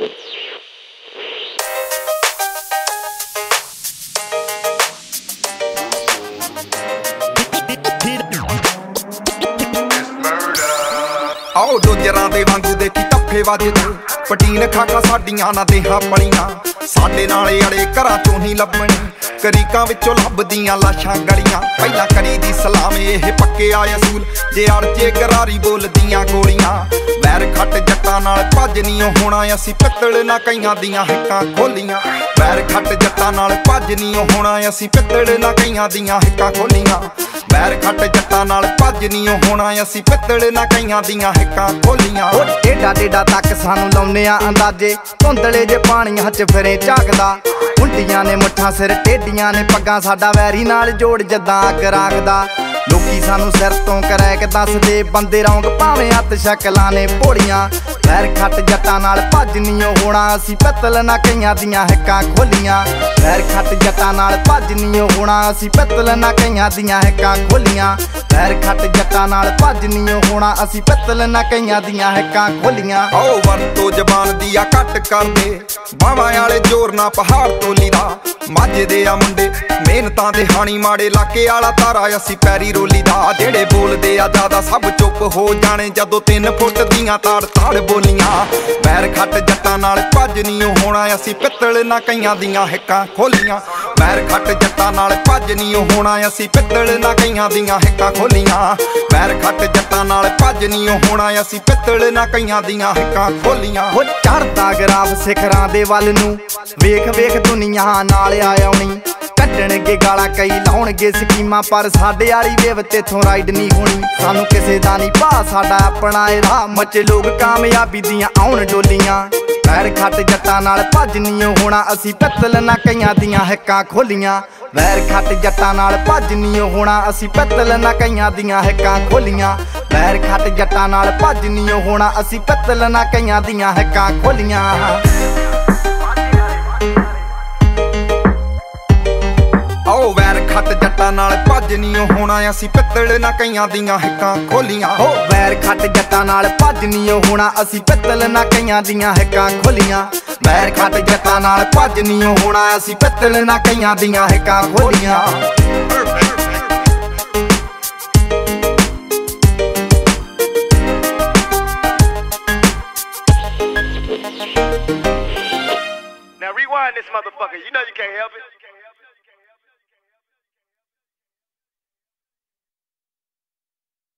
ਆਓ ਡੋਜਰਾਂ ਦੇ ਵਾਂਗੂ ਦੇਖੀ ਟੱਫੇ ਵੱਜਦੇ ਪਟੀਨ ਖਾਕਾ ਸਾਡੀਆਂ ਨਾ ਦੇਹਾਂ ਪਲੀਆਂ। ਸਾਡੇ ਨਾਲੇ ਅੜੇ ਘਰਾਂ ਚੋਂ ਹੀ ਲੱਭਣੀ। ਕਰੀਕਾਂ ਵਿੱਚੋਂ ਲੱਭਦੀਆਂ ਲਾਸ਼ਾਂ ਗੜੀਆਂ ਪਹਿਲਾਂ ਕਰੀ ਦੀ ਸਲਾਮ ਇਹ ਪੱਕੇ ਆ ਅਸੂਲ। ਜੇ ਅੜਚੇ ਕਰਾਰੀ ਬੋਲਦੀਆਂ ਗੋਲੀਆਂ। ਵੈਰ ਖੱਟ ਜੱਟਾਂ ਨਾਲ ਭੱਜ ਨਹੀਂ ਹੋਣਾ, ਅਸੀਂ ਪਿੱਤਲ ਨਾ ਕਈਆਂ ਦੀਆਂ ਹਿੱਕਾਂ ਖੋਲੀਆਂ। ਵੈਰ ਖੱਟ ਜੱਟਾਂ ਨਾਲ ਭੱਜ ਨਹੀਂ ਹੋਣਾ, ਅਸੀਂ ਪਿੱਤਲ ਨਾ ਕਈਆਂ ਦੀਆਂ ਹਿੱਕਾਂ ਖੋਲੀਆਂ। ਵੈਰ ਖੱਟ ਜੱਟਾਂ ਨਾਲ ਭੱਜ ਨਹੀਂ ਹੋਣਾ, ਅਸੀਂ ਪਿੱਤਲ ਨਾ ਕਈਆਂ ਦੀਆਂ ਹਿੱਕਾਂ ਖੋਲੀਆਂ। ਉਹ ਡੇਡਾ ਡੇਡਾ ਤੱਕ ਸਾਨੂੰ ਲਾਉਨੇ ਆ ਅੰਦਾਜ਼ੇ, ਧੁੰਦਲੇ ਜੇ ਪਾਣੀਆਂ 'ਚ ਫਿਰੇ ਝਾਕਦਾ। ਹੁੰਡੀਆਂ ਨੇ ਮੁੱਠਾਂ ਸਿਰ ਟੇਡੀਆਂ ਨੇ, ਪੱਗਾਂ ਸਾਡਾ ਵੈਰੀ ਨਾਲ ਜੋੜ ਜਦਾਂ ਅੱਗ ਰਾਗਦਾ ਲੋਕੀ ਸਾਨੂੰ ਸਿਰ ਤੋਂ ਕਰੈ ਕਿ ਦੱਸਦੇ, ਬੰਦੇ ਰੌਂਗ ਭਾਵੇਂ ਹੱਥ ਸ਼ਕਲਾਂ ਨੇ ਭੋੜੀਆਂ ਵੈਰ ਖੱਟ ਜੱਟਾਂ ਨਾਲ ਭੱਜ ਨਹੀਂ ਹੋਣਾ, ਅਸੀਂ ਪਤਲ ਨਾ ਕਈਆਂ ਦੀਆਂ ਹੱਕਾਂ ਖੋਲੀਆਂ। ਵੈਰ ਖੱਟ ਜੱਟਾਂ ਨਾਲ ਭੱਜ ਨਹੀਂ ਹੋਣਾ, ਅਸੀਂ ਪਤਲ ਨਾ ਕਈਆਂ ਦੀਆਂ ਹੱਕਾਂ ਖੋਲੀਆਂ। ਵੈਰ ਖੱਟ ਜੱਟਾਂ ਨਾਲ ਭੱਜ ਨਹੀਂ ਹੋਣਾ, ਅਸੀਂ ਪਿੱਤਲ ਨਾ ਕਈਆਂ ਦੀਆਂ ਹਿੱਕਾਂ ਖੋਲੀਆਂ। ਆਓ ਵਰਤੋ ਜ਼ਬਾਨ ਦੀ ਆ ਕੱਟ ਕਰਦੇ ਬਾਵਾਂ ਵਾਲੇ ਜ਼ੋਰ ਨਾ ਪਹਾੜ ਤੋਂ ਲੀਦਾ ਮਾਝੇ ਦੇ ਆ ਮੁੰਡੇ, ਮਿਹਨਤਾਂ ਦੇ ਹਾਣੀ ਮਾੜੇ ਲਾਕੇ ਵਾਲਾ ਤਾਰਾ, ਅਸੀਂ ਪੈਰੀ ਰੋਲੀ ਦਾ, ਜਿਹੜੇ ਬੋਲਦੇ ਆ ਜ਼ਿਆਦਾ ਸਭ ਚੁੱਪ ਹੋ ਜਾਣੇ, ਜਦੋਂ 3 ਫੁੱਟ ਦੀਆਂ ਤਾੜ ਤਾੜ ਬੋਲੀਆਂ। ਪੈਰ ਖੱਟ ਜੱਟਾਂ ਨਾਲ ਭੱਜ ਨਹੀਂ ਹੋਣਾ, ਅਸੀਂ ਪਿੱਤਲ ਨਾ ਕਈਆਂ ਦੀਆਂ ਹਿੱਕਾਂ ਖੋਲੀਆਂ। ਪੈਰ ਖੱਟ ਜੱਟਾਂ ਨਾਲ ਭੱਜ ਨਹੀਂ ਹੋਣਾ, ਅਸੀਂ ਪਿੱਤਲ ਨਾ ਕਈਆਂ ਦੀਆਂ ਹਿੱਕਾਂ ਖੋਲੀਆਂ। ਪੈਰ ਖੱਟ ਜੱਟਾਂ ਨਾਲ ਭੱਜ ਨਹੀਂ ਹੋਣਾ, ਅਸੀਂ ਪਿੱਤਲ ਨਾ ਕਈਆਂ ਦੀਆਂ ਹਿੱਕਾਂ ਖੋਲੀਆਂ। ਉਹ ਚੜਦਾ ਗਰਾਫ ਸਿਖਰਾਂ ਦੇ ਵੱਲ ਨੂੰ ਵੇਖ ਵੇਖ ਦੁਨੀਆ ਨਾਲ ਆ ਆਉਣੀ ਕੱਢਣਗੇ ਗਾਲਾਂ ਕਈ ਲਾਉਣਗੇ ਸਕੀਮਾਂ, ਪਰ ਸਾਡੇ ਵਾਲੀ ਵੇਵ ਤੇਥੋਂ ਰਾਈਡ ਨਹੀਂ ਹੋਣੀ। ਸਾਨੂੰ ਕਿਸੇ ਦਾ ਨਹੀਂ ਭਾ, ਸਾਡਾ ਆਪਣਾ ਇਹ ਰਾਹ। ਮੱਚੇ ਲੋਕ ਕਾਮਯਾਬੀ ਦੀਆਂ ਆਉਣ ਡੋਲੀਆਂ। ਪੈਰ ਖੱਟ ਜੱਟਾਂ ਨਾਲ ਭੱਜ ਨਹੀਂ ਹੋਣਾ। ਅਸੀਂ ਪਿੱਤਲ ਨਾ ਕਈਆਂ ਦੀਆਂ ਹੱਕਾਂ ਖੋਲੀਆਂ। ਵੈਰ ਖੱਟ ਜੱਟਾਂ ਨਾਲ ਭੱਜ ਨਹੀਂ ਹੋਣਾ। ਅਸੀਂ ਪਿੱਤਲ ਨਾ ਕਈਆਂ ਦੀਆਂ ਹੱਕਾਂ ਖੋਲੀਆਂ। ਵੈਰ ਖੱਟ ਜੱਟਾਂ ਨਾਲ ਭੱਜ ਨਹੀਂ ਹੋਣਾ। ਅਸੀਂ ਪਿੱਤਲ ਨਾ ਕਈਆਂ ਦੀਆਂ ਹੱਕਾਂ ਖੋਲੀਆਂ। ਨਾਲ ਭੱਜ ਨਹੀਂ ਹੋਣਾ, ਅਸੀਂ ਪਿੱਤਲ ਨਾ ਕਈਆਂ ਦੀਆਂ ਹਿੱਕਾਂ ਖੋਲੀਆਂ ਹੋ, ਵੈਰ ਖੱਟ ਜੱਟਾਂ ਨਾਲ ਭੱਜ ਨਹੀਂ ਹੋਣਾ, ਅਸੀਂ ਪਿੱਤਲ ਨਾ ਕਈਆਂ ਦੀਆਂ ਹਿੱਕਾਂ ਖੋਲੀਆਂ ਵੈਰ ਖੱਟ ਜੱਟਾਂ ਨਾਲ ਭੱਜ ਨਹੀਂ ਹੋਣਾ, ਅਸੀਂ ਪਿੱਤਲ ਨਾ ਕਈਆਂ ਦੀਆਂ ਹਿੱਕਾਂ ਖੋਲੀਆਂ Now rewind this motherfucker. You know you can't help it.